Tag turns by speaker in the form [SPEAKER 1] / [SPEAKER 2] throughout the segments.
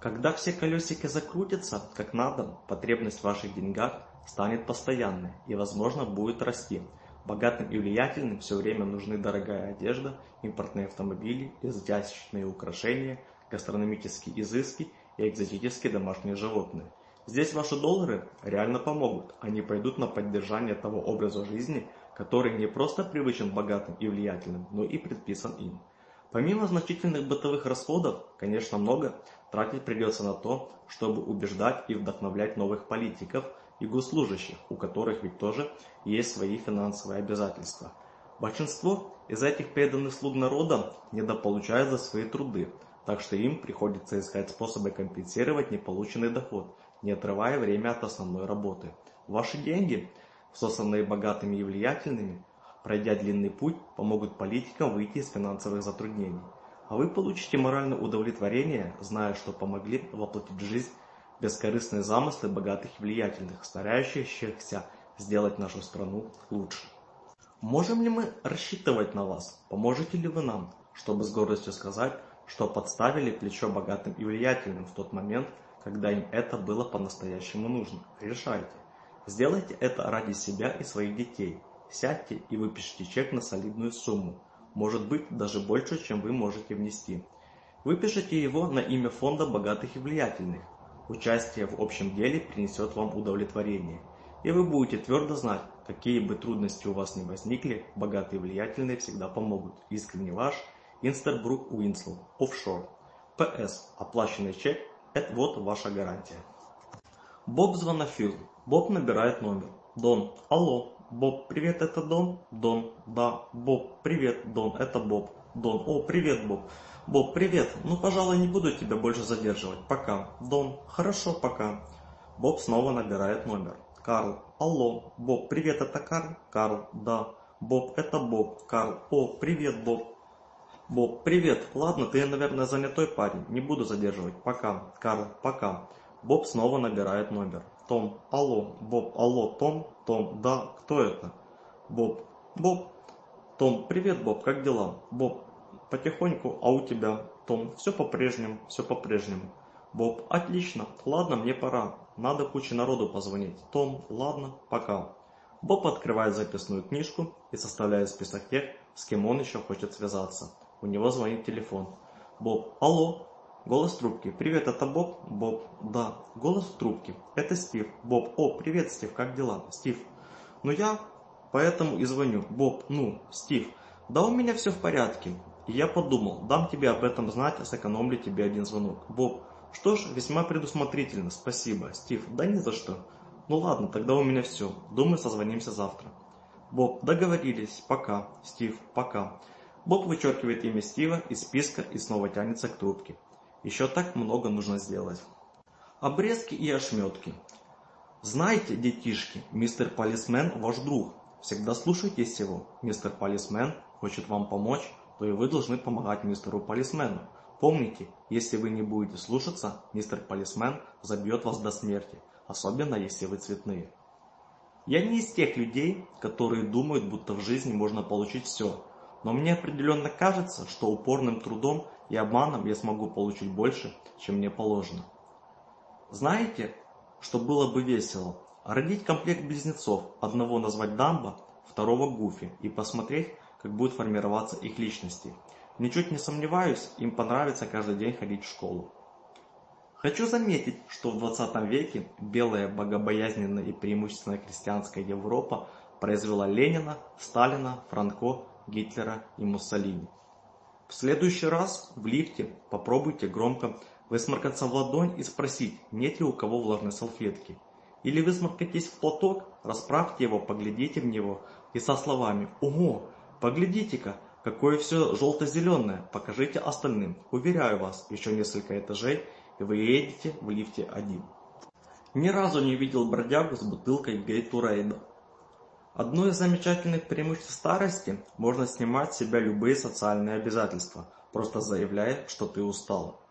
[SPEAKER 1] Когда все колесики закрутятся, как надо, потребность в ваших деньгах станет постоянной и, возможно, будет расти. Богатым и влиятельным все время нужны дорогая одежда, импортные автомобили, изящные украшения, гастрономические изыски и экзотические домашние животные. Здесь ваши доллары реально помогут, они пойдут на поддержание того образа жизни, который не просто привычен богатым и влиятельным, но и предписан им. Помимо значительных бытовых расходов, конечно много, тратить придется на то, чтобы убеждать и вдохновлять новых политиков и госслужащих, у которых ведь тоже есть свои финансовые обязательства. Большинство из этих преданных слуг народа недополучают за свои труды, так что им приходится искать способы компенсировать неполученный доход, не отрывая время от основной работы. Ваши деньги, всосанные богатыми и влиятельными, пройдя длинный путь, помогут политикам выйти из финансовых затруднений а вы получите моральное удовлетворение, зная, что помогли воплотить в жизнь бескорыстные замыслы богатых и влиятельных, старающихся сделать нашу страну лучше. Можем ли мы рассчитывать на вас? Поможете ли вы нам, чтобы с гордостью сказать, что подставили плечо богатым и влиятельным в тот момент, когда им это было по-настоящему нужно? Решайте. Сделайте это ради себя и своих детей. Сядьте и выпишите чек на солидную сумму – может быть даже больше, чем вы можете внести. Выпишите его на имя фонда богатых и влиятельных. Участие в общем деле принесет вам удовлетворение, и вы будете твердо знать, какие бы трудности у вас ни возникли, богатые и влиятельные всегда помогут. Искренне ваш Инстербрук Уинсл, офшор. ПС. Оплаченный чек – это вот ваша гарантия. Боб звонофил. Боб набирает номер. Дон. Алло. Боб, привет, это Дон? Дон, да. Боб, привет, Дон, это Боб. Дон, о, привет, Боб. Боб, привет. Ну, пожалуй, не буду тебя больше задерживать. Пока. Дон, хорошо, пока. Боб снова набирает номер. Карл, алло. Боб, привет, это Карл? Карл, да. Боб, это Боб. Карл, о, привет, Боб. Боб, привет. Ладно, ты, наверное, занятой парень. Не буду задерживать. Пока. Карл, пока. Боб снова набирает номер. Том, алло, Боб, алло, Том, Том, да, кто это? Боб, Боб, Том, привет, Боб, как дела? Боб, потихоньку, а у тебя? Том, все по-прежнему, все по-прежнему. Боб, отлично, ладно, мне пора, надо куче народу позвонить. Том, ладно, пока. Боб открывает записную книжку и составляет список тех, с кем он еще хочет связаться. У него звонит телефон. Боб, алло, Голос трубки. Привет, это Боб? Боб. Да. Голос трубки. Это Стив. Боб. О, привет, Стив. Как дела? Стив. Ну я поэтому и звоню. Боб. Ну, Стив. Да у меня все в порядке. И я подумал, дам тебе об этом знать, а сэкономлю тебе один звонок. Боб. Что ж, весьма предусмотрительно. Спасибо, Стив. Да не за что. Ну ладно, тогда у меня все. Думаю, созвонимся завтра. Боб. Договорились. Пока. Стив. Пока. Боб вычеркивает имя Стива из списка и снова тянется к трубке. Еще так много нужно сделать. Обрезки и ошметки. Знаете, детишки, мистер полисмен ваш друг. Всегда слушайтесь его. Мистер полисмен хочет вам помочь, то и вы должны помогать мистеру полисмену. Помните, если вы не будете слушаться, мистер полисмен забьет вас до смерти, особенно если вы цветные. Я не из тех людей, которые думают, будто в жизни можно получить все, но мне определенно кажется, что упорным трудом и обманом я смогу получить больше, чем мне положено. Знаете, что было бы весело? Родить комплект близнецов, одного назвать Дамбо, второго Гуфи, и посмотреть, как будут формироваться их личности. Ничуть не сомневаюсь, им понравится каждый день ходить в школу. Хочу заметить, что в 20 веке белая богобоязненная и преимущественная крестьянская Европа произвела Ленина, Сталина, Франко, Гитлера и Муссолини. В следующий раз в лифте попробуйте громко высморкаться в ладонь и спросить, нет ли у кого влажной салфетки. Или высморкайтесь в платок, расправьте его, поглядите в него и со словами «Ого, поглядите-ка, какое все желто-зеленое, покажите остальным. Уверяю вас, еще несколько этажей, и вы едете в лифте один». Ни разу не видел бродягу с бутылкой Гейтурейда. Одно из замечательных преимуществ старости – можно снимать с себя любые социальные обязательства, просто заявляя, что ты устал.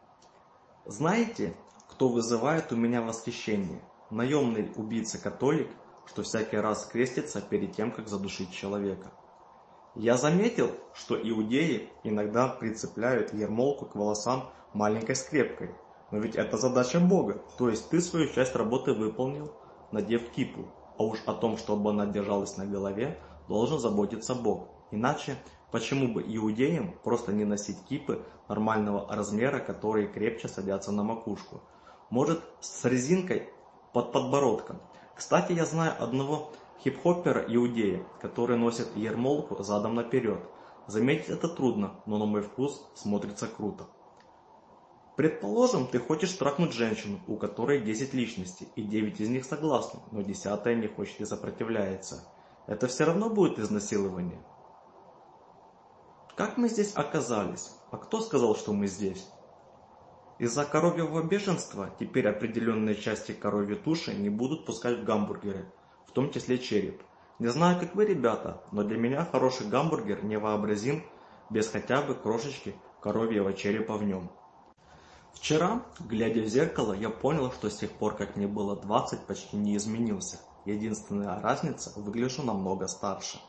[SPEAKER 1] Знаете, кто вызывает у меня восхищение? Наемный убийца-католик, что всякий раз крестится перед тем, как задушить человека. Я заметил, что иудеи иногда прицепляют ермолку к волосам маленькой скрепкой. Но ведь это задача Бога, то есть ты свою часть работы выполнил, надев кипу, а уж о том, чтобы она держалась на голове, должен заботиться Бог. Иначе, почему бы иудеям просто не носить кипы нормального размера, которые крепче садятся на макушку? Может, с резинкой под подбородком? Кстати, я знаю одного хип-хопера иудея, который носит ермолку задом наперед. Заметить это трудно, но на мой вкус смотрится круто. Предположим, ты хочешь трахнуть женщину, у которой 10 личностей, и 9 из них согласны, но 10 не хочет и сопротивляется. Это все равно будет изнасилование. Как мы здесь оказались? А кто сказал, что мы здесь? Из-за коровьего бешенства теперь определенные части коровьей туши не будут пускать в гамбургеры, в том числе череп. Не знаю, как вы, ребята, но для меня хороший гамбургер невообразим без хотя бы крошечки коровьего черепа в нем. Вчера, глядя в зеркало, я понял, что с тех пор, как мне было 20, почти не изменился. Единственная разница – выгляжу намного старше.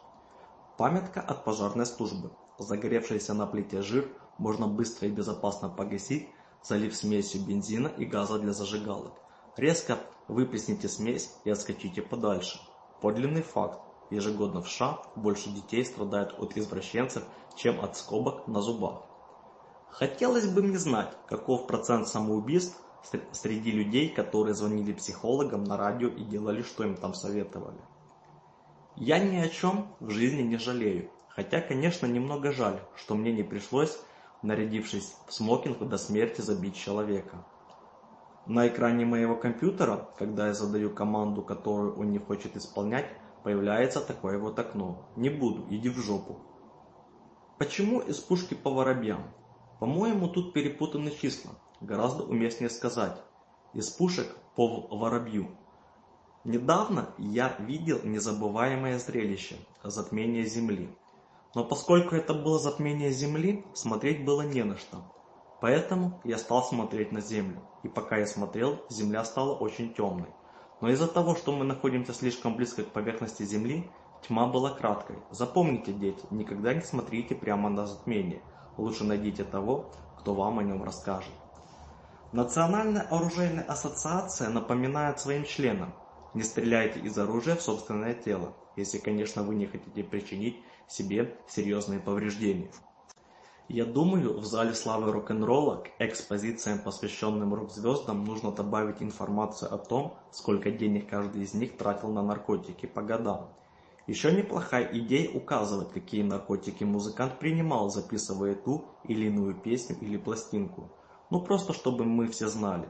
[SPEAKER 1] Памятка от пожарной службы. Загоревшийся на плите жир можно быстро и безопасно погасить, залив смесью бензина и газа для зажигалок. Резко выплесните смесь и отскочите подальше. Подлинный факт. Ежегодно в США больше детей страдают от извращенцев, чем от скобок на зубах. Хотелось бы мне знать, каков процент самоубийств среди людей, которые звонили психологам на радио и делали, что им там советовали. Я ни о чем в жизни не жалею, хотя, конечно, немного жаль, что мне не пришлось, нарядившись в смокинг, до смерти забить человека. На экране моего компьютера, когда я задаю команду, которую он не хочет исполнять, появляется такое вот окно. Не буду, иди в жопу. Почему из пушки по воробьям? По-моему, тут перепутаны числа. Гораздо уместнее сказать «из пушек по воробью». Недавно я видел незабываемое зрелище – затмение Земли. Но поскольку это было затмение Земли, смотреть было не на что. Поэтому я стал смотреть на Землю. И пока я смотрел, Земля стала очень темной. Но из-за того, что мы находимся слишком близко к поверхности Земли, тьма была краткой. Запомните, дети, никогда не смотрите прямо на затмение – лучше найдите того, кто вам о нем расскажет. Национальная оружейная ассоциация напоминает своим членам, не стреляйте из оружия в собственное тело, если, конечно, вы не хотите причинить себе серьезные повреждения. Я думаю, в зале славы рок-н-ролла к экспозициям, посвященным рок-звездам, нужно добавить информацию о том, сколько денег каждый из них тратил на наркотики по годам – еще неплохая идея указывать, какие наркотики музыкант принимал, записывая ту или иную песню или пластинку. Ну просто, чтобы мы все знали.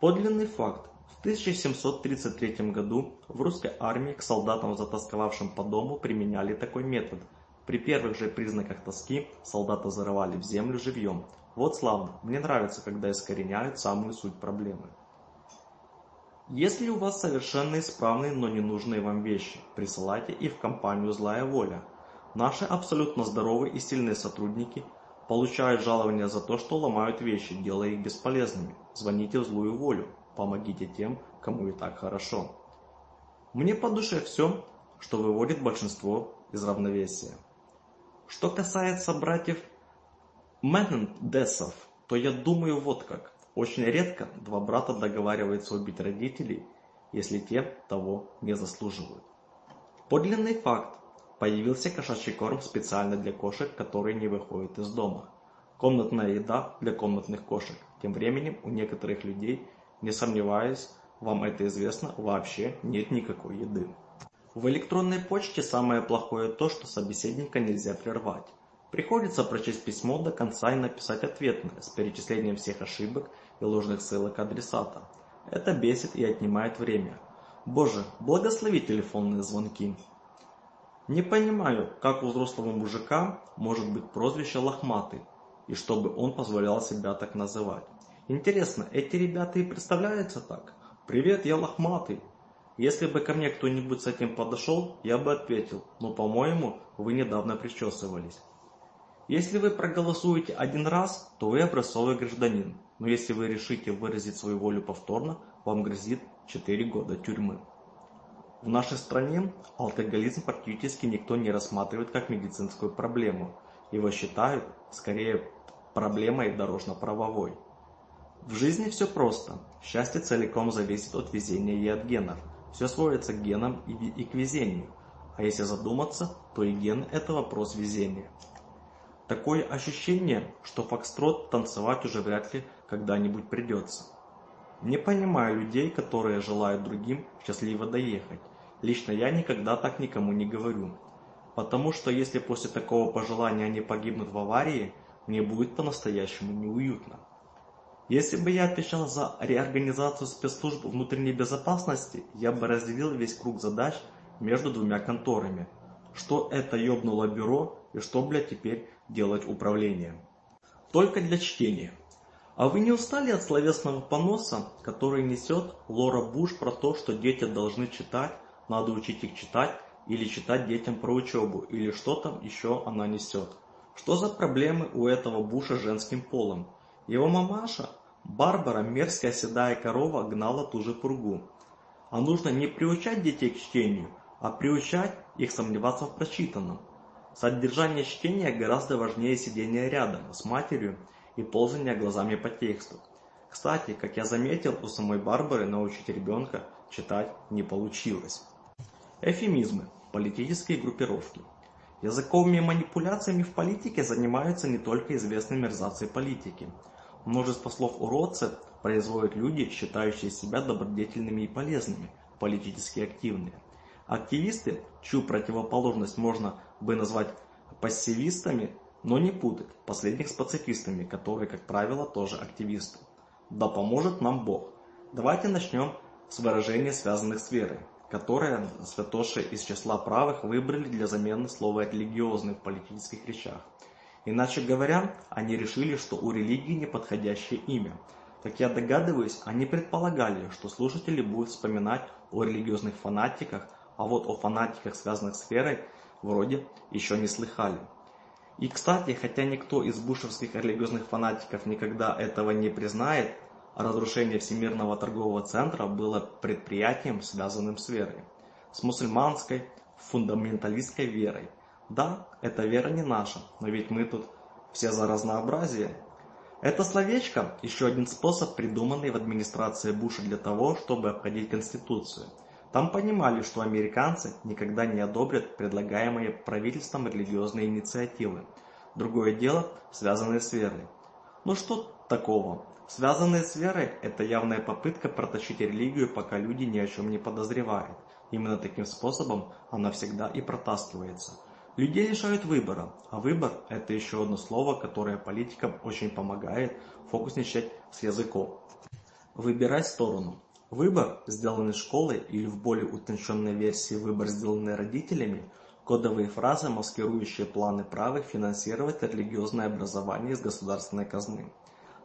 [SPEAKER 1] Подлинный факт. В 1733 году в русской армии к солдатам, затасковавшим по дому, применяли такой метод. При первых же признаках тоски солдата зарывали в землю живьем. Вот славно, мне нравится, когда искореняют самую суть проблемы. Если у вас совершенно исправные, но ненужные вам вещи, присылайте их в компанию «Злая воля». Наши абсолютно здоровые и сильные сотрудники получают жалования за то, что ломают вещи, делая их бесполезными. Звоните в «Злую волю», помогите тем, кому и так хорошо. Мне по душе все, что выводит большинство из равновесия. Что касается братьев Менендесов, то я думаю вот как очень редко два брата договариваются убить родителей, если те того не заслуживают. Подлинный факт. Появился кошачий корм специально для кошек, которые не выходят из дома. Комнатная еда для комнатных кошек. Тем временем у некоторых людей, не сомневаюсь, вам это известно, вообще нет никакой еды. В электронной почте самое плохое то, что собеседника нельзя прервать. Приходится прочесть письмо до конца и написать ответное с перечислением всех ошибок и ложных ссылок адресата. Это бесит и отнимает время. Боже, благослови телефонные звонки. Не понимаю, как у взрослого мужика может быть прозвище «лохматый», и чтобы он позволял себя так называть. Интересно, эти ребята и представляются так? «Привет, я лохматый». Если бы ко мне кто-нибудь с этим подошел, я бы ответил, но, по-моему, вы недавно причесывались. Если вы проголосуете один раз, то вы образцовый гражданин. Но если вы решите выразить свою волю повторно, вам грозит 4 года тюрьмы. В нашей стране алкоголизм практически никто не рассматривает как медицинскую проблему. Его считают скорее проблемой дорожно-правовой. В жизни все просто. Счастье целиком зависит от везения и от генов. Все сводится к генам и, и к везению. А если задуматься, то и ген – это вопрос везения. Такое ощущение, что фокстрот танцевать уже вряд ли когда-нибудь придется. Не понимаю людей, которые желают другим счастливо доехать. Лично я никогда так никому не говорю. Потому что если после такого пожелания они погибнут в аварии, мне будет по-настоящему неуютно. Если бы я отвечал за реорганизацию спецслужб внутренней безопасности, я бы разделил весь круг задач между двумя конторами. Что это ёбнуло бюро и что, блядь, теперь делать управление. Только для чтения. А вы не устали от словесного поноса, который несет Лора Буш про то, что дети должны читать, надо учить их читать, или читать детям про учебу, или что там еще она несет? Что за проблемы у этого Буша женским полом? Его мамаша, Барбара, мерзкая седая корова, гнала ту же пургу. А нужно не приучать детей к чтению, а приучать их сомневаться в прочитанном – Содержание чтения гораздо важнее сидения рядом, с матерью и ползания глазами по тексту. Кстати, как я заметил, у самой Барбары научить ребенка читать не получилось. Эфемизмы. Политические группировки. Языковыми манипуляциями в политике занимаются не только известные мерзавцы политики. Множество слов уродцы производят люди, считающие себя добродетельными и полезными, политически активные. Активисты, чью противоположность можно бы назвать пассивистами, но не путать последних с пацифистами, которые, как правило, тоже активисты. Да поможет нам Бог. Давайте начнем с выражений, связанных с верой, которые святоши из числа правых выбрали для замены слова «религиозный» в политических речах. Иначе говоря, они решили, что у религии неподходящее имя. Как я догадываюсь, они предполагали, что слушатели будут вспоминать о религиозных фанатиках, а вот о фанатиках, связанных с верой, вроде еще не слыхали. И, кстати, хотя никто из бушевских религиозных фанатиков никогда этого не признает, разрушение Всемирного торгового центра было предприятием, связанным с верой. С мусульманской, фундаменталистской верой. Да, эта вера не наша, но ведь мы тут все за разнообразие. Это словечко – еще один способ, придуманный в администрации Буша для того, чтобы обходить Конституцию – там понимали, что американцы никогда не одобрят предлагаемые правительством религиозные инициативы. Другое дело, связанные с верой. Ну что такого? Связанные с верой – это явная попытка протащить религию, пока люди ни о чем не подозревают. Именно таким способом она всегда и протаскивается. Людей лишают выбора, а выбор – это еще одно слово, которое политикам очень помогает фокусничать с языком. Выбирать сторону. Выбор, сделанный школой или в более утонченной версии выбор, сделанный родителями, кодовые фразы, маскирующие планы правых финансировать религиозное образование из государственной казны.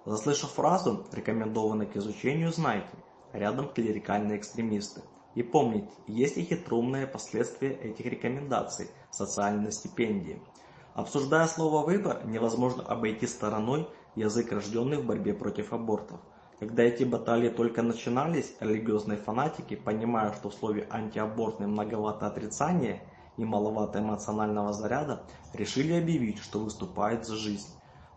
[SPEAKER 1] Заслышав фразу, рекомендованную к изучению, знайте, рядом клерикальные экстремисты. И помнить, есть и хитроумные последствия этих рекомендаций – Социальные стипендии. Обсуждая слово «выбор», невозможно обойти стороной язык, рожденный в борьбе против абортов – когда эти баталии только начинались, религиозные фанатики, понимая, что в слове «антиабортное» многовато отрицания и маловато эмоционального заряда, решили объявить, что выступают за жизнь.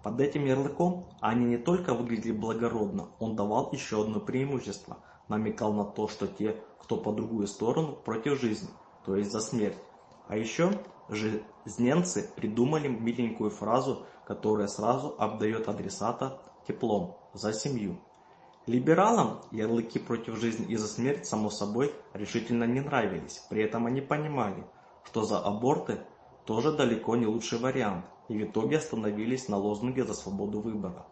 [SPEAKER 1] Под этим ярлыком они не только выглядели благородно, он давал еще одно преимущество, намекал на то, что те, кто по другую сторону, против жизни, то есть за смерть. А еще жизненцы придумали миленькую фразу, которая сразу обдает адресата теплом «за семью». Либералам ярлыки против жизни и за смерть, само собой, решительно не нравились. При этом они понимали, что за аборты тоже далеко не лучший вариант, и в итоге остановились на лозунге за свободу выбора.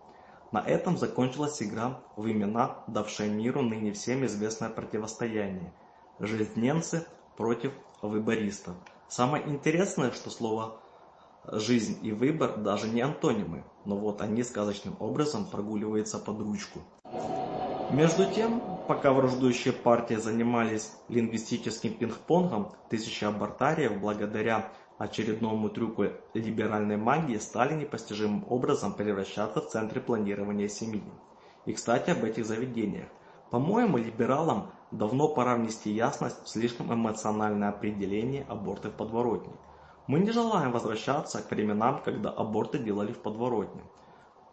[SPEAKER 1] На этом закончилась игра в имена, давшая миру ныне всем известное противостояние. Жизненцы против выбористов. Самое интересное, что слово «жизнь» и «выбор» даже не антонимы, но вот они сказочным образом прогуливаются под ручку. Между тем, пока враждующие партии занимались лингвистическим пинг-понгом, тысячи абортариев, благодаря очередному трюку либеральной магии, стали непостижимым образом превращаться в центры планирования семьи. И, кстати, об этих заведениях. По-моему, либералам давно пора внести ясность в слишком эмоциональное определение аборты в подворотне. Мы не желаем возвращаться к временам, когда аборты делали в подворотне.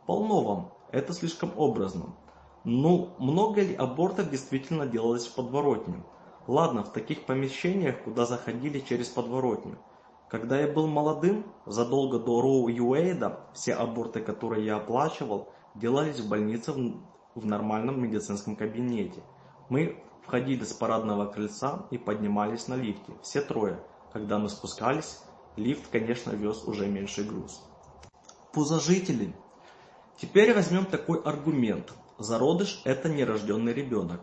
[SPEAKER 1] Полно вам, это слишком образно. Ну, много ли абортов действительно делалось в подворотне? Ладно, в таких помещениях, куда заходили через подворотню. Когда я был молодым, задолго до Роу Юэйда, все аборты, которые я оплачивал, делались в больнице в, в нормальном медицинском кабинете. Мы входили с парадного крыльца и поднимались на лифте, все трое. Когда мы спускались, лифт, конечно, вез уже меньший груз. Пузожители. Теперь возьмем такой аргумент – Зародыш – это нерожденный ребенок.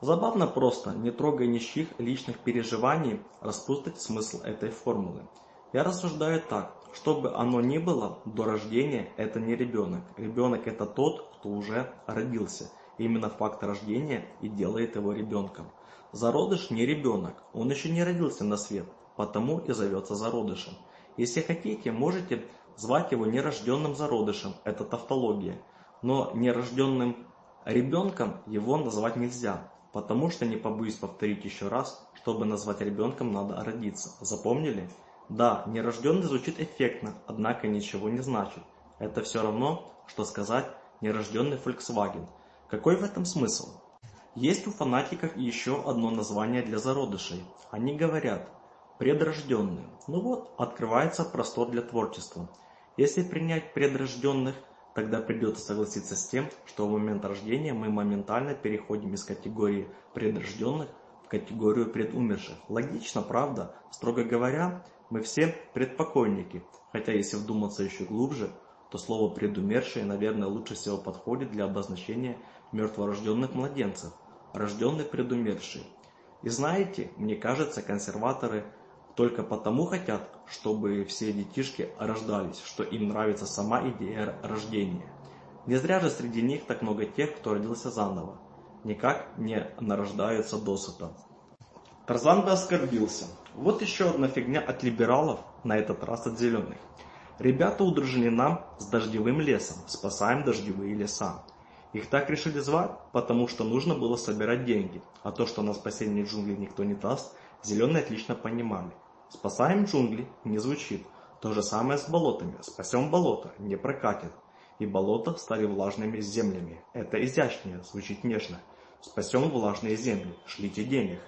[SPEAKER 1] Забавно просто, не трогая нищих личных переживаний, распутать смысл этой формулы. Я рассуждаю так, чтобы оно ни было, до рождения это не ребенок. Ребенок это тот, кто уже родился. Именно факт рождения и делает его ребенком. Зародыш не ребенок, он еще не родился на свет, потому и зовется зародышем. Если хотите, можете звать его нерожденным зародышем, это тавтология но нерожденным ребенком его называть нельзя, потому что не побоюсь повторить еще раз, чтобы назвать ребенком надо родиться. Запомнили? Да, нерожденный звучит эффектно, однако ничего не значит. Это все равно, что сказать нерожденный Volkswagen. Какой в этом смысл? Есть у фанатиков еще одно название для зародышей. Они говорят «предрожденные». Ну вот, открывается простор для творчества. Если принять предрожденных – Тогда придется согласиться с тем, что в момент рождения мы моментально переходим из категории предрожденных в категорию предумерших. Логично, правда? Строго говоря, мы все предпокойники. Хотя если вдуматься еще глубже, то слово «предумершие», наверное, лучше всего подходит для обозначения мертворожденных младенцев. Рожденные предумершие. И знаете, мне кажется, консерваторы – только потому хотят, чтобы все детишки рождались, что им нравится сама идея рождения. Не зря же среди них так много тех, кто родился заново. Никак не нарождаются досыта. Тарзан бы оскорбился. Вот еще одна фигня от либералов, на этот раз от зеленых. Ребята удружили нам с дождевым лесом, спасаем дождевые леса. Их так решили звать, потому что нужно было собирать деньги, а то, что на спасение джунглей никто не даст, зеленые отлично понимали. Спасаем джунгли не звучит. То же самое с болотами. Спасем болото не прокатит. И болота стали влажными землями. Это изящнее, звучит нежно. Спасем влажные земли. Шлите денег.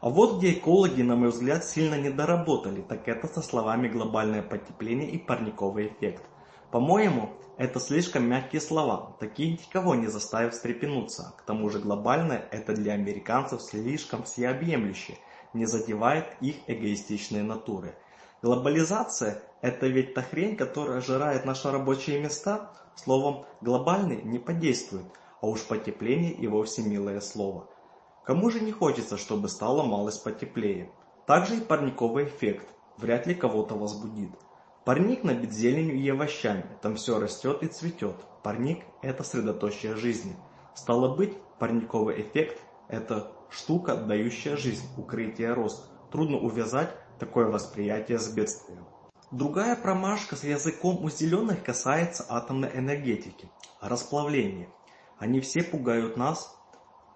[SPEAKER 1] А вот где экологи, на мой взгляд, сильно недоработали, так это со словами «глобальное потепление» и «парниковый эффект». По-моему, это слишком мягкие слова, такие никого не заставят встрепенуться. К тому же глобальное – это для американцев слишком всеобъемлюще – не задевает их эгоистичные натуры. Глобализация – это ведь та хрень, которая ожирает наши рабочие места. Словом, глобальный не подействует, а уж потепление и вовсе милое слово. Кому же не хочется, чтобы стало малость потеплее? Также и парниковый эффект вряд ли кого-то возбудит. Парник набит зеленью и овощами, там все растет и цветет. Парник – это средоточие жизни. Стало быть, парниковый эффект – это штука, дающая жизнь, укрытие, рост. Трудно увязать такое восприятие с бедствием. Другая промашка с языком у зеленых касается атомной энергетики, расплавления. Они все пугают нас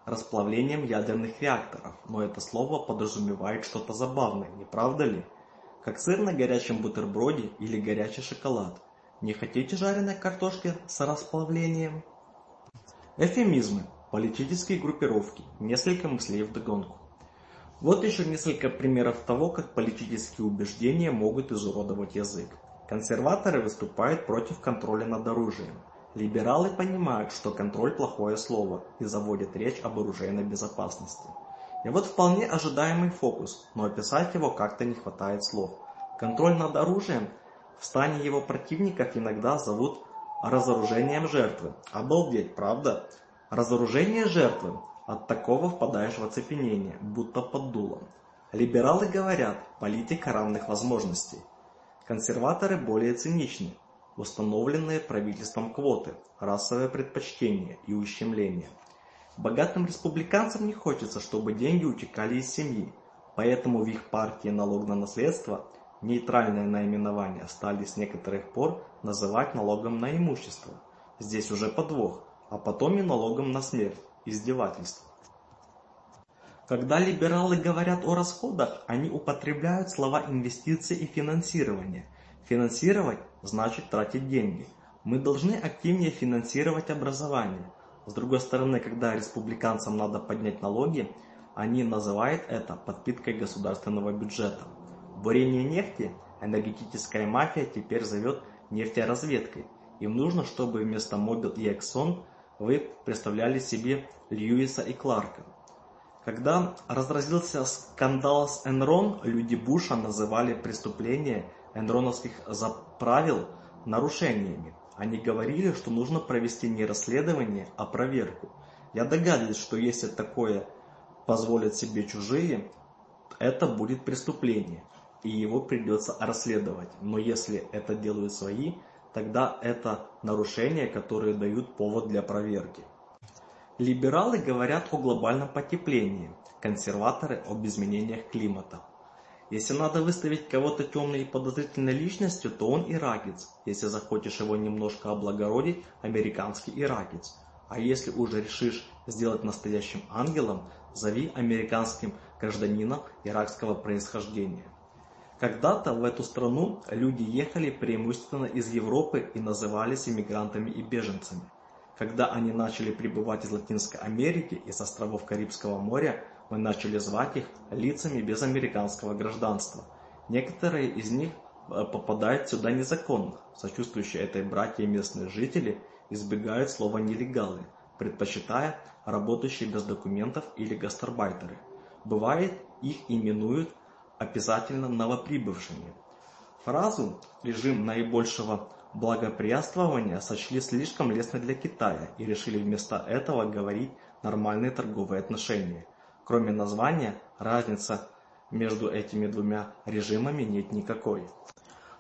[SPEAKER 1] расплавлением ядерных реакторов, но это слово подразумевает что-то забавное, не правда ли? Как сыр на горячем бутерброде или горячий шоколад. Не хотите жареной картошки с расплавлением? Эфемизмы политические группировки, несколько мыслей в догонку. Вот еще несколько примеров того, как политические убеждения могут изуродовать язык. Консерваторы выступают против контроля над оружием. Либералы понимают, что контроль – плохое слово, и заводят речь об оружейной безопасности. И вот вполне ожидаемый фокус, но описать его как-то не хватает слов. Контроль над оружием в стане его противников иногда зовут разоружением жертвы. Обалдеть, правда? Разоружение жертвы. От такого впадаешь в оцепенение, будто под дулом. Либералы говорят, политика равных возможностей. Консерваторы более циничны. Установленные правительством квоты, расовое предпочтение и ущемление. Богатым республиканцам не хочется, чтобы деньги утекали из семьи, поэтому в их партии налог на наследство нейтральное наименование стали с некоторых пор называть налогом на имущество. Здесь уже подвох – а потом и налогом на смех, издевательство. Когда либералы говорят о расходах, они употребляют слова инвестиции и финансирование. Финансировать значит тратить деньги. Мы должны активнее финансировать образование. С другой стороны, когда республиканцам надо поднять налоги, они называют это подпиткой государственного бюджета. Бурение нефти энергетическая мафия теперь зовет нефтеразведкой. Им нужно, чтобы вместо Mobil и Exxon вы представляли себе Льюиса и Кларка. Когда разразился скандал с Энрон, люди Буша называли преступления энроновских заправил нарушениями. Они говорили, что нужно провести не расследование, а проверку. Я догадываюсь, что если такое позволят себе чужие, это будет преступление, и его придется расследовать. Но если это делают свои, Тогда это нарушения, которые дают повод для проверки. Либералы говорят о глобальном потеплении, консерваторы об изменениях климата. Если надо выставить кого-то темной и подозрительной личностью, то он иракец. Если захочешь его немножко облагородить, американский иракец. А если уже решишь сделать настоящим ангелом, зови американским гражданином иракского происхождения. Когда-то в эту страну люди ехали преимущественно из Европы и назывались иммигрантами и беженцами. Когда они начали прибывать из Латинской Америки и с островов Карибского моря, мы начали звать их лицами без американского гражданства. Некоторые из них э, попадают сюда незаконно. Сочувствующие этой братья местные жители избегают слова «нелегалы», предпочитая работающие без документов или гастарбайтеры. Бывает, их именуют обязательно новоприбывшими. Фразу «режим наибольшего благоприятствования» сочли слишком лестно для Китая и решили вместо этого говорить «нормальные торговые отношения». Кроме названия, разница между этими двумя режимами нет никакой.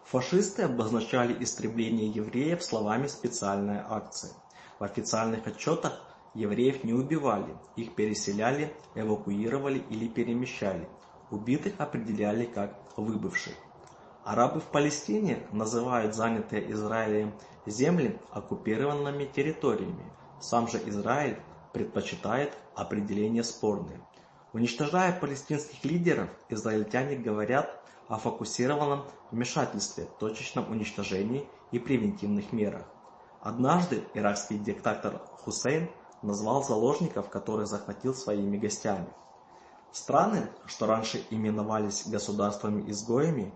[SPEAKER 1] Фашисты обозначали истребление евреев словами «специальная акция». В официальных отчетах евреев не убивали, их переселяли, эвакуировали или перемещали – убитых определяли как «выбывших». Арабы в Палестине называют занятые Израилем земли оккупированными территориями. Сам же Израиль предпочитает определение спорное. Уничтожая палестинских лидеров, израильтяне говорят о фокусированном вмешательстве, точечном уничтожении и превентивных мерах. Однажды иракский диктатор Хусейн назвал заложников, которые захватил своими гостями – Страны, что раньше именовались государствами-изгоями,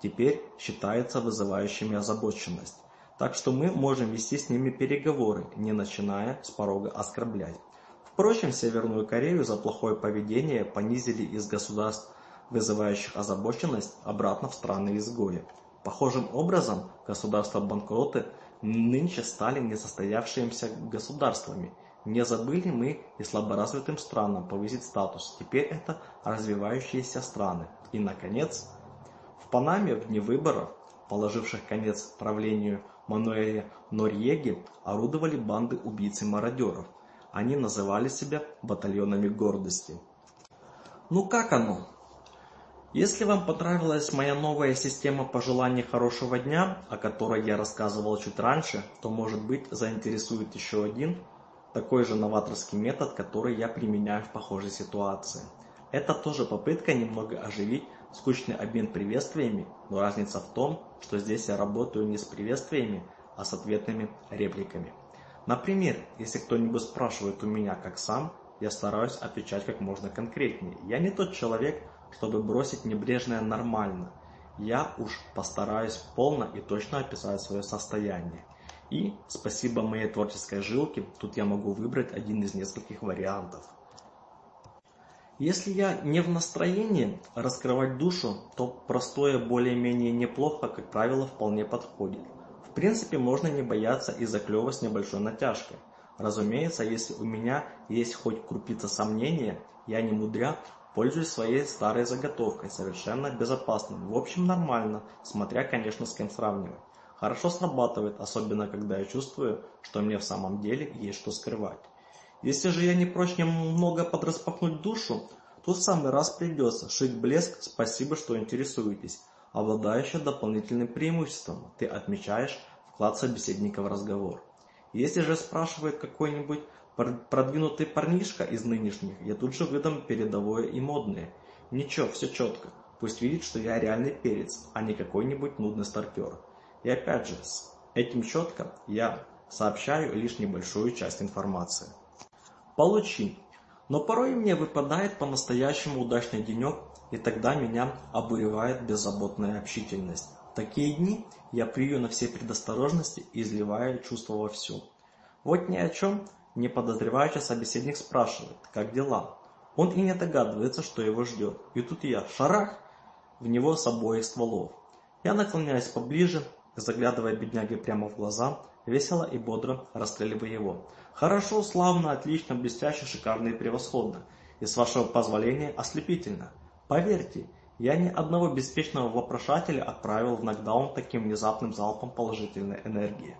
[SPEAKER 1] теперь считаются вызывающими озабоченность, так что мы можем вести с ними переговоры, не начиная с порога оскорблять. Впрочем, Северную Корею за плохое поведение понизили из государств, вызывающих озабоченность, обратно в страны-изгои. Похожим образом государства-банкроты нынче стали несостоявшимися государствами – не забыли мы и слаборазвитым странам повысить статус. Теперь это развивающиеся страны. И, наконец, в Панаме в дни выборов, положивших конец правлению Мануэля Норьеги, орудовали банды убийц и мародеров. Они называли себя батальонами гордости. Ну как оно? Если вам понравилась моя новая система пожеланий хорошего дня, о которой я рассказывал чуть раньше, то, может быть, заинтересует еще один такой же новаторский метод, который я применяю в похожей ситуации. Это тоже попытка немного оживить скучный обмен приветствиями, но разница в том, что здесь я работаю не с приветствиями, а с ответными репликами. Например, если кто-нибудь спрашивает у меня, как сам, я стараюсь отвечать как можно конкретнее. Я не тот человек, чтобы бросить небрежное нормально. Я уж постараюсь полно и точно описать свое состояние. И спасибо моей творческой жилке, тут я могу выбрать один из нескольких вариантов. Если я не в настроении раскрывать душу, то простое более-менее неплохо, как правило, вполне подходит. В принципе, можно не бояться и заклева с небольшой натяжкой. Разумеется, если у меня есть хоть крупица сомнения, я не мудря, пользуюсь своей старой заготовкой, совершенно безопасной. В общем, нормально, смотря, конечно, с кем сравнивать. Хорошо срабатывает, особенно когда я чувствую, что мне в самом деле есть что скрывать. Если же я не прочь немного подраспахнуть душу, то в самый раз придется шить блеск «Спасибо, что интересуетесь», обладающая дополнительным преимуществом. Ты отмечаешь вклад собеседника в разговор. Если же спрашивает какой-нибудь продвинутый парнишка из нынешних, я тут же выдам передовое и модное. Ничего, все четко. Пусть видит, что я реальный перец, а не какой-нибудь нудный старпер. И опять же, этим четко я сообщаю лишь небольшую часть информации. Получи. Но порой мне выпадает по-настоящему удачный денек, и тогда меня обуревает беззаботная общительность. В такие дни я плюю на все предосторожности и изливаю чувства вовсю. Вот ни о чем не подозревающий собеседник спрашивает, как дела. Он и не догадывается, что его ждет. И тут я, шарах, в него с обоих стволов. Я наклоняюсь поближе, заглядывая бедняге прямо в глаза, весело и бодро расстреливая его. «Хорошо, славно, отлично, блестяще, шикарно и превосходно. И с вашего позволения ослепительно. Поверьте, я ни одного беспечного вопрошателя отправил в нокдаун таким внезапным залпом положительной энергии».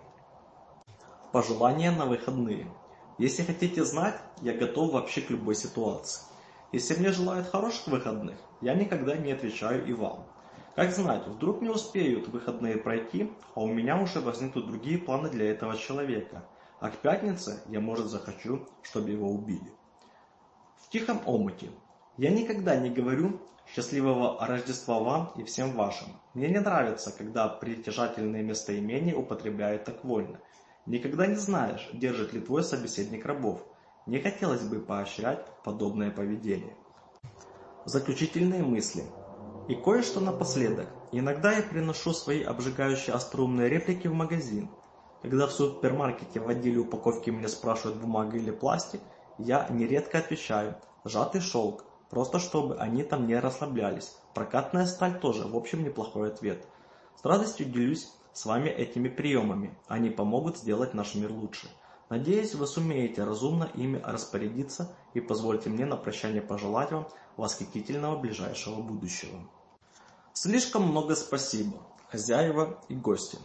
[SPEAKER 1] Пожелания на выходные. Если хотите знать, я готов вообще к любой ситуации. Если мне желают хороших выходных, я никогда не отвечаю и вам. Как знать, вдруг не успеют выходные пройти, а у меня уже возникнут другие планы для этого человека. А к пятнице я, может, захочу, чтобы его убили. В тихом омуте. Я никогда не говорю «счастливого Рождества вам и всем вашим». Мне не нравится, когда притяжательные местоимения употребляют так вольно. Никогда не знаешь, держит ли твой собеседник рабов. Не хотелось бы поощрять подобное поведение. Заключительные мысли – и кое-что напоследок. Иногда я приношу свои обжигающие остроумные реплики в магазин. Когда в супермаркете в отделе упаковки меня спрашивают бумага или пластик, я нередко отвечаю «сжатый шелк», просто чтобы они там не расслаблялись. Прокатная сталь тоже, в общем, неплохой ответ. С радостью делюсь с вами этими приемами, они помогут сделать наш мир лучше. Надеюсь, вы сумеете разумно ими распорядиться и позвольте мне на прощание пожелать вам восхитительного ближайшего будущего. Слишком много спасибо, хозяева и гости.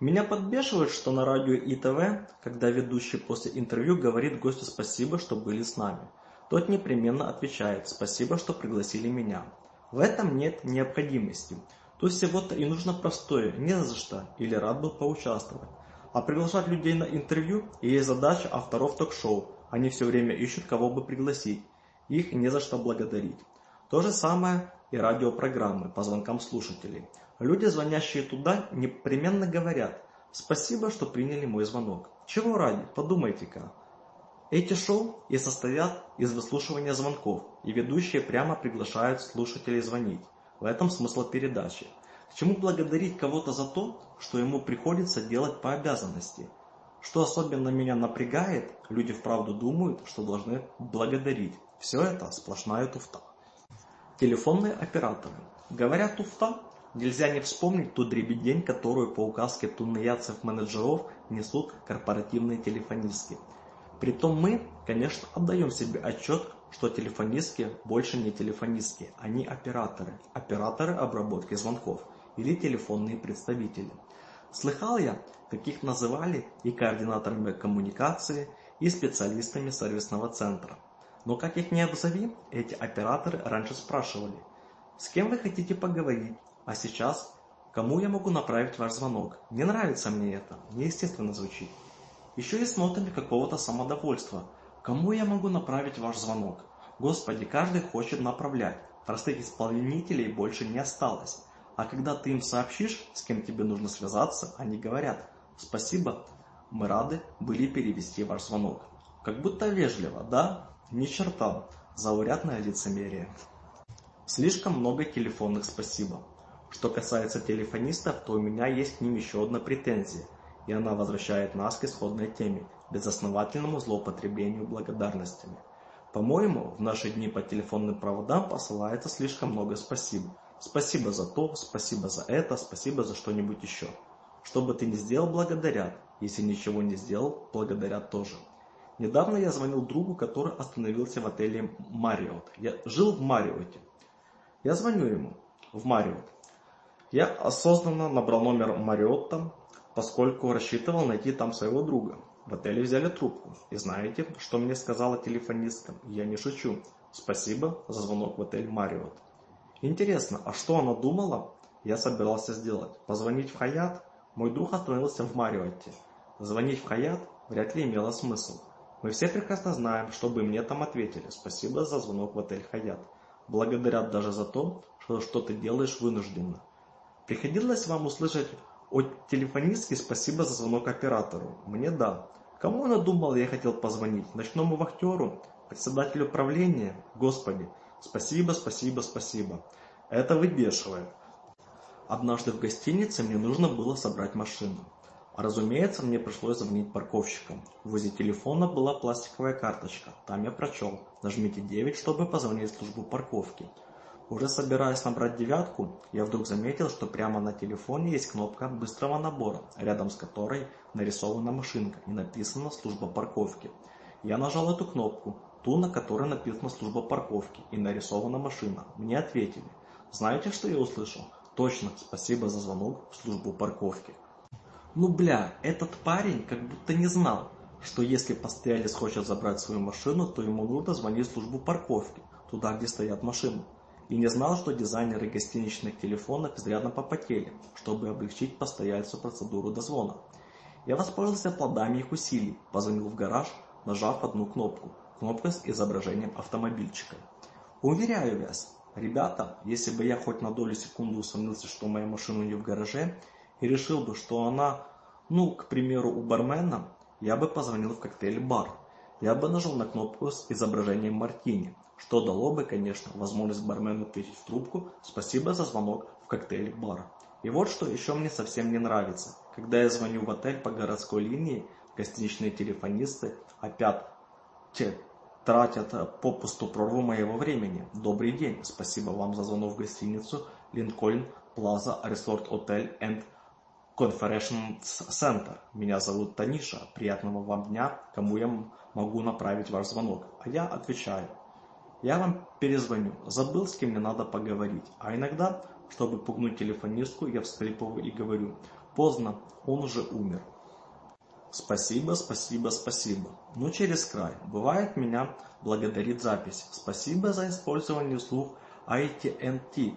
[SPEAKER 1] Меня подбешивает, что на радио ИТВ, когда ведущий после интервью говорит гостю спасибо, что были с нами, тот непременно отвечает «спасибо, что пригласили меня». В этом нет необходимости. То всего-то и нужно простое «не за что» или «рад был поучаствовать». А приглашать людей на интервью – есть задача авторов ток-шоу. Они все время ищут, кого бы пригласить. Их не за что благодарить. То же самое и радиопрограммы по звонкам слушателей. Люди, звонящие туда, непременно говорят «Спасибо, что приняли мой звонок». Чего ради? Подумайте-ка. Эти шоу и состоят из выслушивания звонков, и ведущие прямо приглашают слушателей звонить. В этом смысл передачи – Почему благодарить кого-то за то, что ему приходится делать по обязанности? Что особенно меня напрягает, люди вправду думают, что должны благодарить. Все это сплошная туфта. Телефонные операторы. говорят туфта, нельзя не вспомнить ту дребедень, которую по указке тунеядцев-менеджеров несут корпоративные телефонистки. Притом мы, конечно, отдаем себе отчет, что телефонистки больше не телефонистки, они операторы, операторы обработки звонков или телефонные представители. Слыхал я, таких называли и координаторами коммуникации, и специалистами сервисного центра. Но как их не обзови, эти операторы раньше спрашивали, с кем вы хотите поговорить, а сейчас кому я могу направить ваш звонок. Не нравится мне это, неестественно звучит. Еще и с нотами какого-то самодовольства. Кому я могу направить ваш звонок? Господи, каждый хочет направлять. Простых исполнителей больше не осталось. А когда ты им сообщишь, с кем тебе нужно связаться, они говорят «Спасибо, мы рады были перевести ваш звонок». Как будто вежливо, да? Ни черта. Заурядное лицемерие. Слишком много телефонных спасибо. Что касается телефонистов, то у меня есть к ним еще одна претензия, и она возвращает нас к исходной теме – безосновательному злоупотреблению благодарностями. По-моему, в наши дни по телефонным проводам посылается слишком много спасибо – Спасибо за то, спасибо за это, спасибо за что-нибудь еще. Что бы ты ни сделал, благодарят. Если ничего не сделал, благодарят тоже. Недавно я звонил другу, который остановился в отеле Мариот. Я жил в Мариоте. Я звоню ему в Мариот. Я осознанно набрал номер Мариотта, поскольку рассчитывал найти там своего друга. В отеле взяли трубку. И знаете, что мне сказала телефонистка? Я не шучу. Спасибо за звонок в отель Мариот. Интересно, а что она думала? Я собирался сделать. Позвонить в Хаят? Мой друг остановился в Мариотте. Звонить в Хаят вряд ли имело смысл. Мы все прекрасно знаем, что бы мне там ответили. Спасибо за звонок в отель Хаят. Благодарят даже за то, что, что ты делаешь вынужденно. Приходилось вам услышать от телефонистки спасибо за звонок оператору. Мне да. Кому она думала, я хотел позвонить? Ночному вахтеру? Председателю правления? Господи, Спасибо, спасибо, спасибо. Это выбешивает. Однажды в гостинице мне нужно было собрать машину. А разумеется, мне пришлось звонить парковщикам. Возле телефона была пластиковая карточка. Там я прочел. Нажмите 9, чтобы позвонить в службу парковки. Уже собираясь набрать девятку, я вдруг заметил, что прямо на телефоне есть кнопка быстрого набора, рядом с которой нарисована машинка и написано «Служба парковки». Я нажал эту кнопку, ту, на которой написана служба парковки и нарисована машина. Мне ответили. Знаете, что я услышал? Точно, спасибо за звонок в службу парковки. Ну бля, этот парень как будто не знал, что если постоялец хочет забрать свою машину, то ему нужно звонить в службу парковки, туда, где стоят машины. И не знал, что дизайнеры гостиничных телефонов изрядно попотели, чтобы облегчить постояльцу процедуру дозвона. Я воспользовался плодами их усилий, позвонил в гараж, нажав одну кнопку кнопка с изображением автомобильчика. Уверяю вас, ребята, если бы я хоть на долю секунды усомнился, что моя машина у нее в гараже, и решил бы, что она, ну, к примеру, у бармена, я бы позвонил в коктейль-бар. Я бы нажал на кнопку с изображением мартини, что дало бы, конечно, возможность бармену ответить в трубку «Спасибо за звонок в коктейль-бар». И вот что еще мне совсем не нравится. Когда я звоню в отель по городской линии, гостиничные телефонисты опять те тратят э, попусту моего времени. Добрый день, спасибо вам за звонок в гостиницу Линкольн Плаза Resort Hotel and Conference Center. Меня зовут Таниша. Приятного вам дня. Кому я могу направить ваш звонок? А я отвечаю. Я вам перезвоню. Забыл, с кем мне надо поговорить. А иногда, чтобы пугнуть телефонистку, я всхлипываю и говорю. Поздно, он уже умер. Спасибо, спасибо, спасибо. Ну через край. Бывает меня благодарит запись. Спасибо за использование услуг ITMT.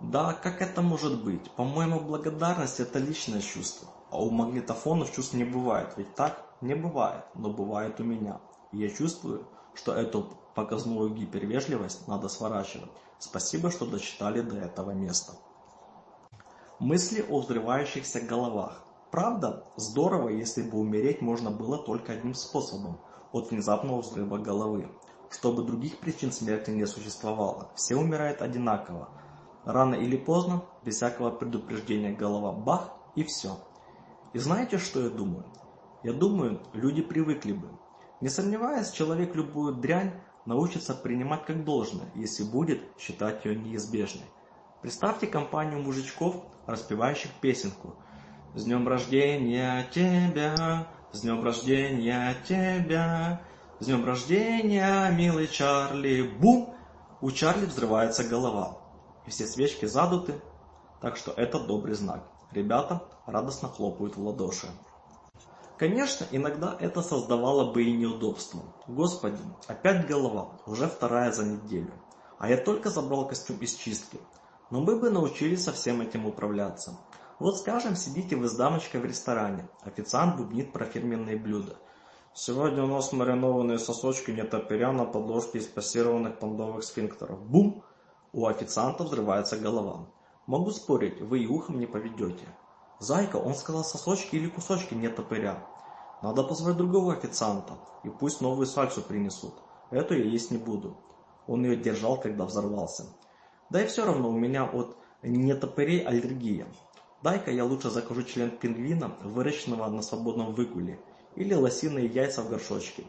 [SPEAKER 1] Да, как это может быть? По-моему, благодарность – это личное чувство. А у магнитофонов чувств не бывает, ведь так? Не бывает, но бывает у меня. И я чувствую, что эту показную гипервежливость надо сворачивать. Спасибо, что дочитали до этого места. Мысли о взрывающихся головах. Правда, здорово, если бы умереть можно было только одним способом – от внезапного взрыва головы. Чтобы других причин смерти не существовало, все умирают одинаково. Рано или поздно, без всякого предупреждения голова – бах, и все. И знаете, что я думаю? Я думаю, люди привыкли бы. Не сомневаясь, человек любую дрянь научится принимать как должное, если будет считать ее неизбежной. Представьте компанию мужичков, распевающих песенку – с днем рождения тебя, с днем рождения тебя, с днем рождения, милый Чарли. Бум! У Чарли взрывается голова. И все свечки задуты, так что это добрый знак. Ребята радостно хлопают в ладоши. Конечно, иногда это создавало бы и неудобство. Господи, опять голова, уже вторая за неделю. А я только забрал костюм из чистки. Но мы бы научились со всем этим управляться. Вот скажем, сидите вы с дамочкой в ресторане. Официант бубнит про фирменные блюда. Сегодня у нас маринованные сосочки нетопыря на подложке из пассированных пандовых сфинктеров. Бум! У официанта взрывается голова. Могу спорить, вы и ухом не поведете. Зайка, он сказал сосочки или кусочки нетопыря. Надо позвать другого официанта, и пусть новую сальсу принесут. Эту я есть не буду. Он ее держал, когда взорвался. Да и все равно у меня от нетопырей аллергия. Дай-ка я лучше закажу член пингвина, выращенного на свободном выгуле, или лосиные яйца в горшочке.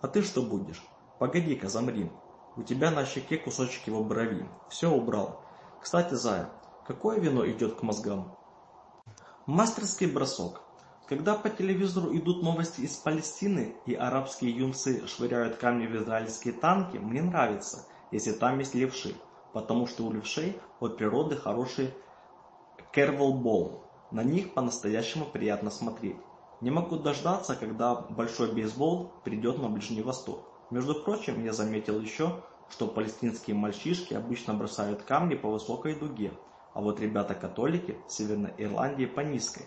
[SPEAKER 1] А ты что будешь? Погоди-ка, замри. У тебя на щеке кусочек его брови. Все убрал. Кстати, Зая, какое вино идет к мозгам? Мастерский бросок. Когда по телевизору идут новости из Палестины и арабские юнцы швыряют камни в израильские танки, мне нравится, если там есть левши, потому что у левшей от природы хорошие Кэрвилл Болл. На них по-настоящему приятно смотреть. Не могу дождаться, когда большой бейсбол придет на Ближний Восток. Между прочим, я заметил еще, что палестинские мальчишки обычно бросают камни по высокой дуге, а вот ребята-католики Северной Ирландии по низкой.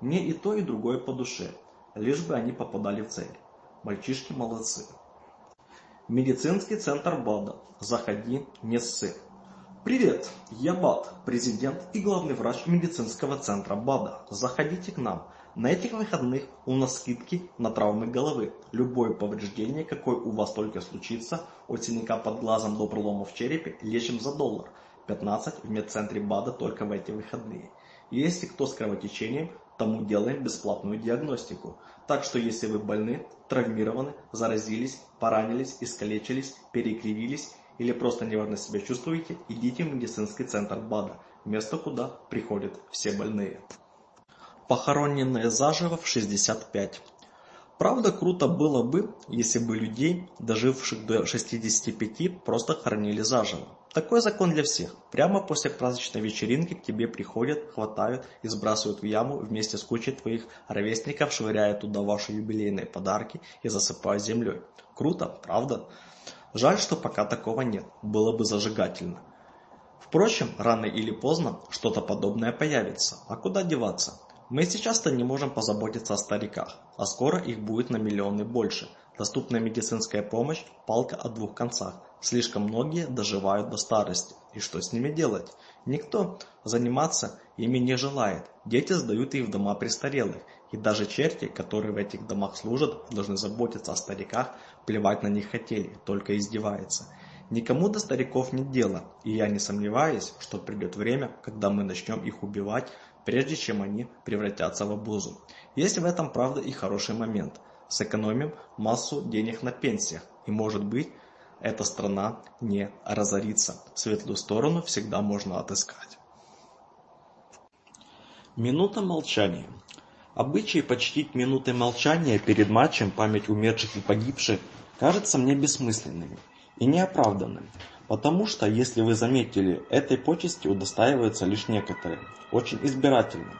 [SPEAKER 1] Мне и то, и другое по душе, лишь бы они попадали в цель. Мальчишки молодцы. Медицинский центр БАДа. Заходи, не ссы. Привет, я БАД, президент и главный врач медицинского центра БАДа. Заходите к нам. На этих выходных у нас скидки на травмы головы. Любое повреждение, какое у вас только случится, от синяка под глазом до пролома в черепе, лечим за доллар. 15 в медцентре БАДа только в эти выходные. Если кто с кровотечением, тому делаем бесплатную диагностику. Так что если вы больны, травмированы, заразились, поранились, искалечились, перекривились или просто неважно себя чувствуете, идите в медицинский центр БАДа, место, куда приходят все больные. Похороненные заживо в 65. Правда, круто было бы, если бы людей, доживших до 65, просто хоронили заживо. Такой закон для всех. Прямо после праздничной вечеринки к тебе приходят, хватают и сбрасывают в яму вместе с кучей твоих ровесников, швыряя туда ваши юбилейные подарки и засыпая землей. Круто, правда? Жаль, что пока такого нет, было бы зажигательно. Впрочем, рано или поздно что-то подобное появится, а куда деваться? Мы сейчас-то не можем позаботиться о стариках, а скоро их будет на миллионы больше. Доступная медицинская помощь – палка о двух концах. Слишком многие доживают до старости. И что с ними делать? Никто заниматься ими не желает. Дети сдают их в дома престарелых, и даже черти, которые в этих домах служат, должны заботиться о стариках, плевать на них хотели, только издевается. Никому до стариков нет дела, и я не сомневаюсь, что придет время, когда мы начнем их убивать, прежде чем они превратятся в обузу. Есть в этом, правда, и хороший момент. Сэкономим массу денег на пенсиях, и, может быть, эта страна не разорится. Светлую сторону всегда можно отыскать.
[SPEAKER 2] Минута молчания. Обычай почтить минуты молчания перед матчем память умерших и погибших кажется мне бессмысленными и неоправданными, потому что, если вы заметили, этой почести удостаиваются лишь некоторые, очень избирательно.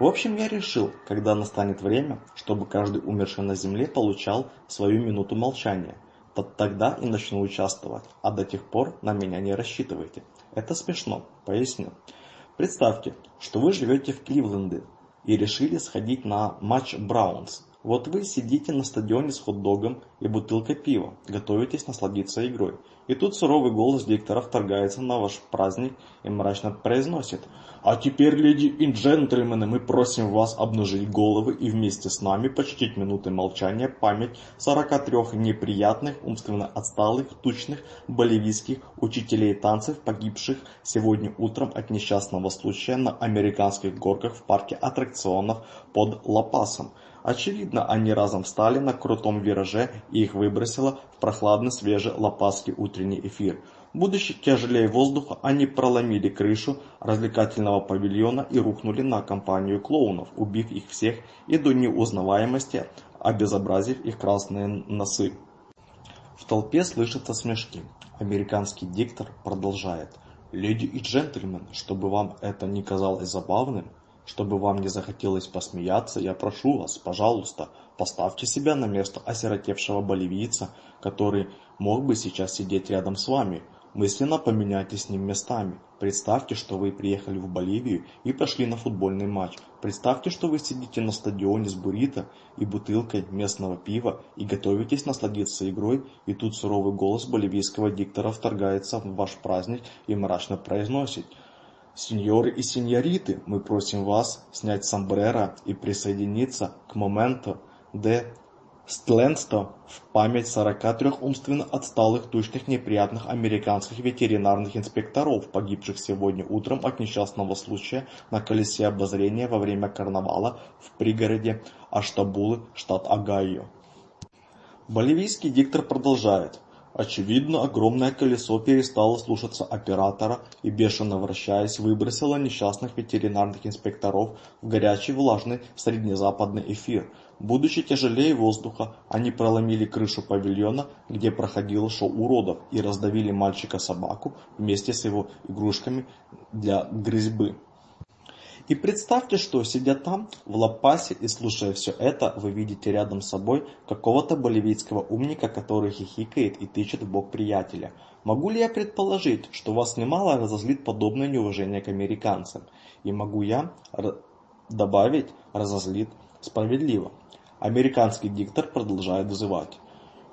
[SPEAKER 2] В общем, я решил, когда настанет время, чтобы каждый умерший на земле получал свою минуту молчания. То тогда и начну участвовать, а до тех пор на меня не рассчитывайте. Это смешно, поясню. Представьте, что вы живете в Кливленде, и решили сходить на матч Браунс. Вот вы сидите на стадионе с хот-догом и бутылкой пива, готовитесь насладиться игрой. И тут суровый голос диктора вторгается на ваш праздник и мрачно произносит «А теперь, леди и джентльмены, мы просим вас обнажить головы и вместе с нами почтить минуты молчания память 43 неприятных, умственно отсталых, тучных боливийских учителей танцев, погибших сегодня утром от несчастного случая на американских горках в парке аттракционов под Лопасом». Очевидно, они разом встали на крутом вираже, и их выбросило в прохладный свежий лопасский утренний эфир. Будучи тяжелее воздуха, они проломили крышу развлекательного павильона и рухнули на компанию клоунов, убив их всех и до неузнаваемости, обезобразив их красные носы. В толпе слышатся смешки. Американский диктор продолжает. «Леди и джентльмены, чтобы вам это не казалось забавным, чтобы вам не захотелось посмеяться, я прошу вас, пожалуйста, поставьте себя на место осиротевшего боливийца, который мог бы сейчас сидеть рядом с вами. Мысленно поменяйтесь с ним местами. Представьте, что вы приехали в Боливию и пошли на футбольный матч. Представьте, что вы сидите на стадионе с буррито и бутылкой местного пива и готовитесь насладиться игрой, и тут суровый голос боливийского диктора вторгается в ваш праздник и мрачно произносит – Сеньоры и сеньориты, мы просим вас снять сомбреро и присоединиться к моменту де Стленсто в память 43 умственно отсталых тучных неприятных американских ветеринарных инспекторов, погибших сегодня утром от несчастного случая на колесе обозрения во время карнавала в пригороде Аштабулы, штат Огайо. Боливийский диктор продолжает. Очевидно, огромное колесо перестало слушаться оператора и, бешено вращаясь, выбросило несчастных ветеринарных инспекторов в горячий влажный среднезападный эфир. Будучи тяжелее воздуха, они проломили крышу павильона, где проходило шоу уродов, и раздавили мальчика-собаку вместе с его игрушками для грызьбы. И представьте, что сидя там, в Лапасе и слушая все это, вы видите рядом с собой какого-то боливийского умника, который хихикает и тычет в бок приятеля. Могу ли я предположить, что вас немало разозлит подобное неуважение к американцам? И могу я добавить «разозлит» справедливо. Американский диктор продолжает вызывать.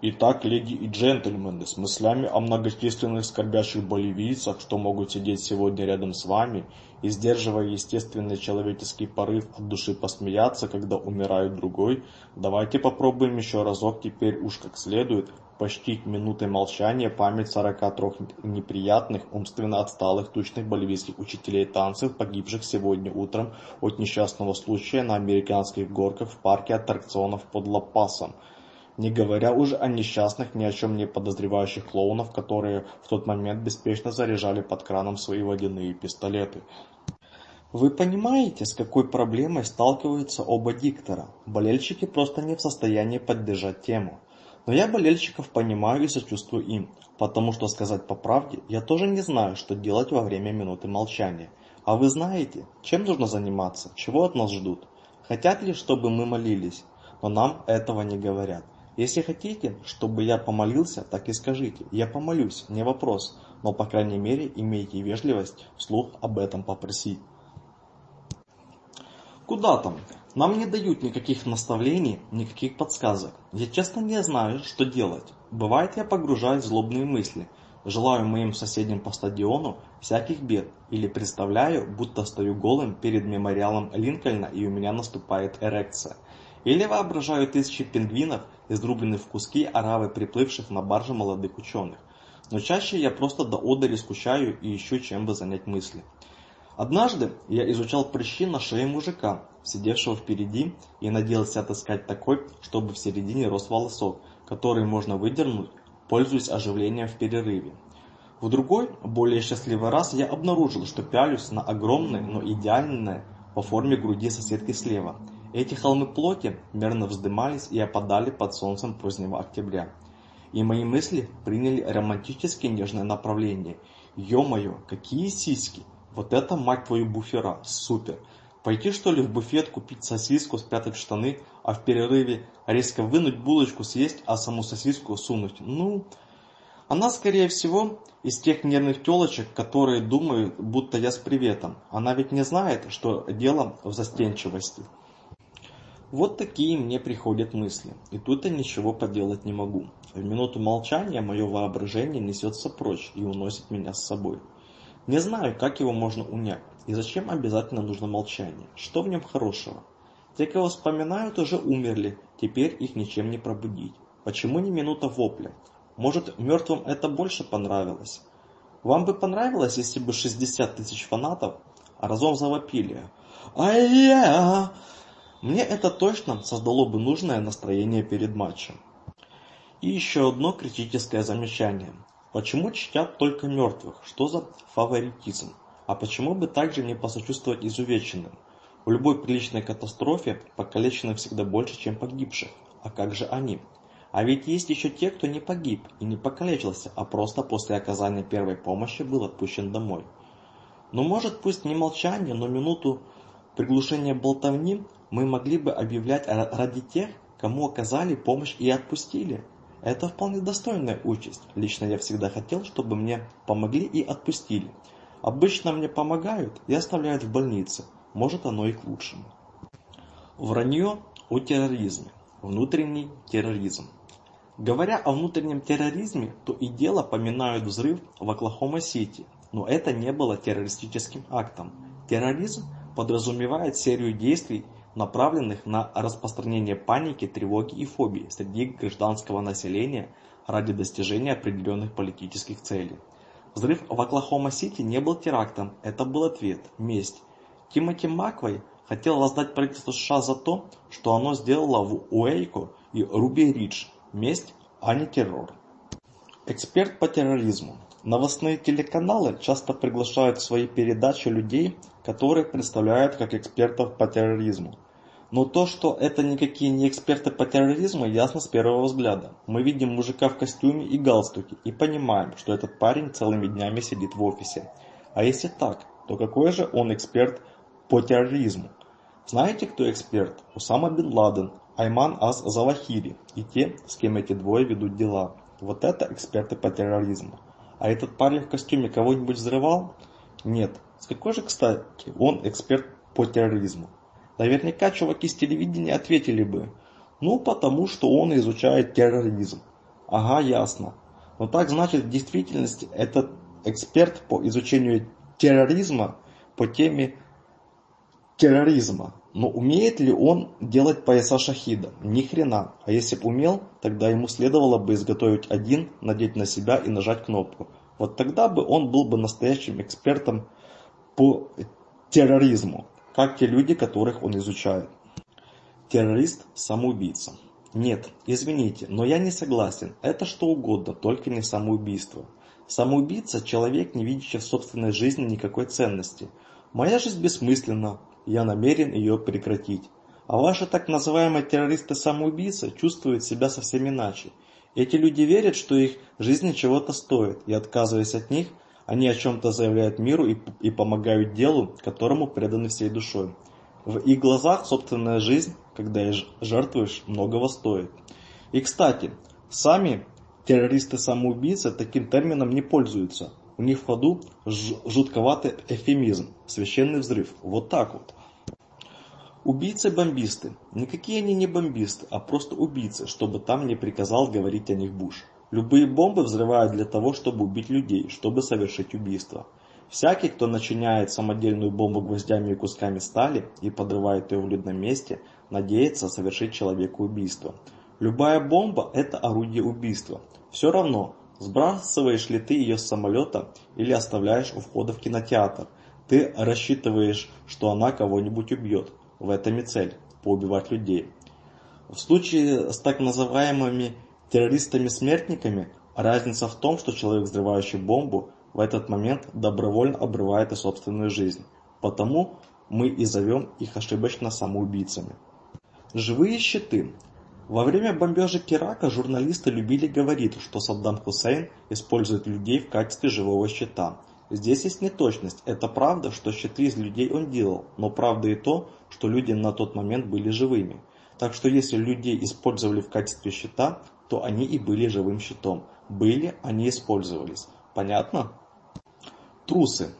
[SPEAKER 2] Итак, леди и джентльмены, с мыслями о многочисленных скорбящих боливийцах, что могут сидеть сегодня рядом с вами, и сдерживая естественный человеческий порыв от души посмеяться, когда умирает другой, давайте попробуем еще разок теперь уж как следует. Почтить минутой молчания память 43 неприятных, умственно отсталых, тучных боливийских учителей танцев, погибших сегодня утром от несчастного случая на американских горках в парке аттракционов под Лапасом – не говоря уже о несчастных, ни о чем не подозревающих клоунов, которые в тот момент беспечно заряжали под краном свои водяные пистолеты. Вы понимаете, с какой проблемой сталкиваются оба диктора? Болельщики просто не в состоянии поддержать тему. Но я болельщиков понимаю и сочувствую им, потому что, сказать по правде, я тоже не знаю, что делать во время минуты молчания. А вы знаете, чем нужно заниматься, чего от нас ждут? Хотят ли, чтобы мы молились? Но нам этого не говорят. Если хотите, чтобы я помолился, так и скажите. Я помолюсь, не вопрос. Но, по крайней мере, имейте вежливость вслух об этом попросить. Куда там? Нам не дают никаких наставлений, никаких подсказок. Я честно не знаю, что делать. Бывает, я погружаюсь в злобные мысли. Желаю моим соседям по стадиону всяких бед. Или представляю, будто стою голым перед мемориалом Линкольна и у меня наступает эрекция – или воображаю тысячи пингвинов, изрубленных в куски оравы, приплывших на барже молодых ученых. Но чаще я просто до одери скучаю и ищу, чем бы занять мысли. Однажды я изучал прыщи на шее мужика, сидевшего впереди, и надеялся отыскать такой, чтобы в середине рос волосок, который можно выдернуть, пользуясь оживлением в перерыве. В другой, более счастливый раз я обнаружил, что пялюсь на огромное, но идеальное по форме груди соседки слева – эти холмы-плоти мирно вздымались и опадали под солнцем позднего октября. И мои мысли приняли романтически нежное направление. Ё-моё, какие сиськи! Вот это, мать твою, буфера! Супер! Пойти, что ли, в буфет, купить сосиску, спрятать штаны, а в перерыве резко вынуть булочку, съесть, а саму сосиску сунуть? Ну... Она, скорее всего, из тех нервных телочек, которые думают, будто я с приветом. Она ведь не знает, что дело в застенчивости. Вот такие мне приходят мысли, и тут я ничего поделать не могу. В минуту молчания мое воображение несется прочь и уносит меня с собой. Не знаю, как его можно унять, и зачем обязательно нужно молчание, что в нем хорошего. Те, кого вспоминают, уже умерли, теперь их ничем не пробудить. Почему не минута вопля? Может, мертвым это больше понравилось? Вам бы понравилось, если бы 60 тысяч фанатов разом завопили «Ай-я!» Мне это точно создало бы нужное настроение перед матчем. И еще одно критическое замечание. Почему чтят только мертвых? Что за фаворитизм? А почему бы также не посочувствовать изувеченным? У любой приличной катастрофе покалеченных всегда больше, чем погибших. А как же они? А ведь есть еще те, кто не погиб и не покалечился, а просто после оказания первой помощи был отпущен домой. Но может пусть не молчание, но минуту приглушения болтовни мы могли бы объявлять ради тех, кому оказали помощь и отпустили. Это вполне достойная участь. Лично я всегда хотел, чтобы мне помогли и отпустили. Обычно мне помогают и оставляют в больнице. Может, оно и к лучшему. Вранье о терроризме. Внутренний терроризм. Говоря о внутреннем терроризме, то и дело поминают взрыв в Оклахома-Сити, но это не было террористическим актом. Терроризм подразумевает серию действий направленных на распространение паники, тревоги и фобий среди гражданского населения ради достижения определенных политических целей. Взрыв в Оклахома-Сити не был терактом, это был ответ, месть. Тимоти Маквей хотел воздать правительству США за то, что оно сделало в Уэйко и Руби Ридж. Месть, а не террор. Эксперт по терроризму. Новостные телеканалы часто приглашают в свои передачи людей, которые представляют как экспертов по терроризму. Но то, что это никакие не эксперты по терроризму, ясно с первого взгляда. Мы видим мужика в костюме и галстуке и понимаем, что этот парень целыми днями сидит в офисе. А если так, то какой же он эксперт по терроризму? Знаете, кто эксперт? Усама Бен Ладен, Айман Ас Залахири и те, с кем эти двое ведут дела. Вот это эксперты по терроризму. А этот парень в костюме кого-нибудь взрывал? Нет. С какой же, кстати, он эксперт по терроризму? Наверняка чуваки с телевидения ответили бы «Ну, потому что он изучает терроризм». Ага, ясно. Но так значит, в действительности этот эксперт по изучению терроризма по теме терроризма. Но умеет ли он делать пояса шахида? Ни хрена. А если б умел, тогда ему следовало бы изготовить один, надеть на себя и нажать кнопку. Вот тогда бы он был бы настоящим экспертом по терроризму. Как те люди, которых он изучает. Террорист – самоубийца. Нет, извините, но я не согласен. Это что угодно, только не самоубийство. Самоубийца – человек, не видящий в собственной жизни никакой ценности. Моя жизнь бессмысленна, я намерен ее прекратить. А ваши так называемые террористы-самоубийцы чувствуют себя совсем иначе. Эти люди верят, что их жизнь чего-то стоит, и отказываясь от них, они о чем-то заявляют миру и, и помогают делу, которому преданы всей душой. В их глазах собственная жизнь, когда и жертвуешь, многого стоит. И, кстати, сами террористы-самоубийцы таким термином не пользуются. У них в ходу жутковатый эфемизм, священный взрыв. Вот так вот. Убийцы-бомбисты. Никакие они не бомбисты, а просто убийцы, чтобы там не приказал говорить о них Буш. Любые бомбы взрывают для того, чтобы убить людей, чтобы совершить убийство. Всякий, кто начиняет самодельную бомбу гвоздями и кусками стали и подрывает ее в людном месте, надеется совершить человеку убийство. Любая бомба – это орудие убийства. Все равно, сбрасываешь ли ты ее с самолета или оставляешь у входа в кинотеатр. Ты рассчитываешь, что она кого-нибудь убьет. В этом и цель – поубивать людей. В случае с так называемыми Террористами смертниками разница в том, что человек, взрывающий бомбу, в этот момент добровольно обрывает и собственную жизнь. Потому мы и зовем их ошибочно самоубийцами. Живые щиты. Во время бомбежек Ирака журналисты любили говорить, что Саддам Хусейн использует людей в качестве живого щита. Здесь есть неточность. Это правда, что щиты из людей он делал, но правда и то, что люди на тот момент были живыми. Так что если людей использовали в качестве щита, то они и были живым щитом. Были, они использовались. Понятно? Трусы.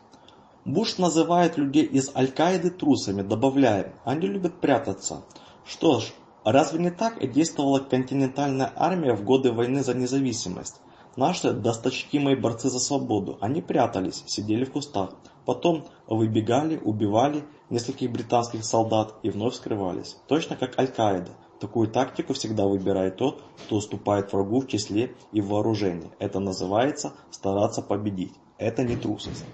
[SPEAKER 2] Буш называет людей из Аль-Каиды трусами, добавляя, они любят прятаться. Что ж, разве не так и действовала континентальная армия в годы войны за независимость? Наши досточтимые борцы за свободу, они прятались, сидели в кустах, потом выбегали, убивали нескольких британских солдат и вновь скрывались, точно как Аль-Каида. Такую тактику всегда выбирает тот, кто уступает врагу в числе и в вооружении. Это называется «стараться победить». Это не трусость.